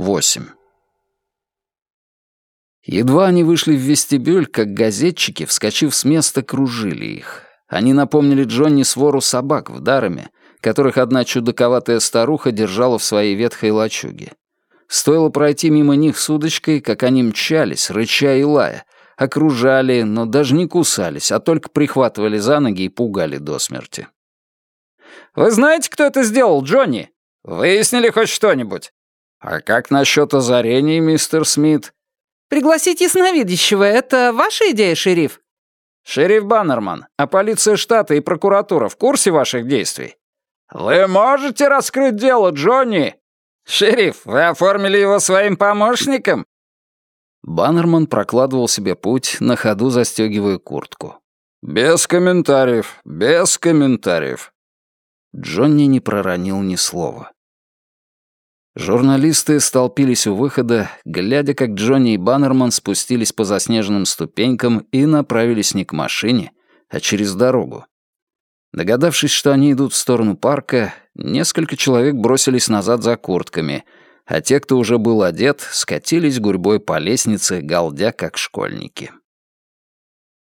8. Едва они вышли в вестибюль, как газетчики, вскочив с места, кружили их. Они напомнили Джонни свору собак в Дараме, которых одна чудаковатая старуха держала в своей ветхой лачуге. Стоило пройти мимо них с удочкой, как они мчались, рыча и лая, окружали, но даже не кусались, а только прихватывали за ноги и пугали до смерти. «Вы знаете, кто это сделал, Джонни? Выяснили хоть что-нибудь?» «А как насчет озарений, мистер Смит?» «Пригласить ясновидящего — это ваша идея, шериф?» «Шериф Баннерман, а полиция штата и прокуратура в курсе ваших действий?» «Вы можете раскрыть дело, Джонни?» «Шериф, вы оформили его своим помощником?» Баннерман прокладывал себе путь, на ходу застегивая куртку. «Без комментариев, без комментариев». Джонни не проронил ни слова. Журналисты столпились у выхода, глядя, как Джонни и Баннерман спустились по заснеженным ступенькам и направились не к машине, а через дорогу. Догадавшись, что они идут в сторону парка, несколько человек бросились назад за куртками, а те, кто уже был одет, скатились гурьбой по лестнице, галдя как школьники.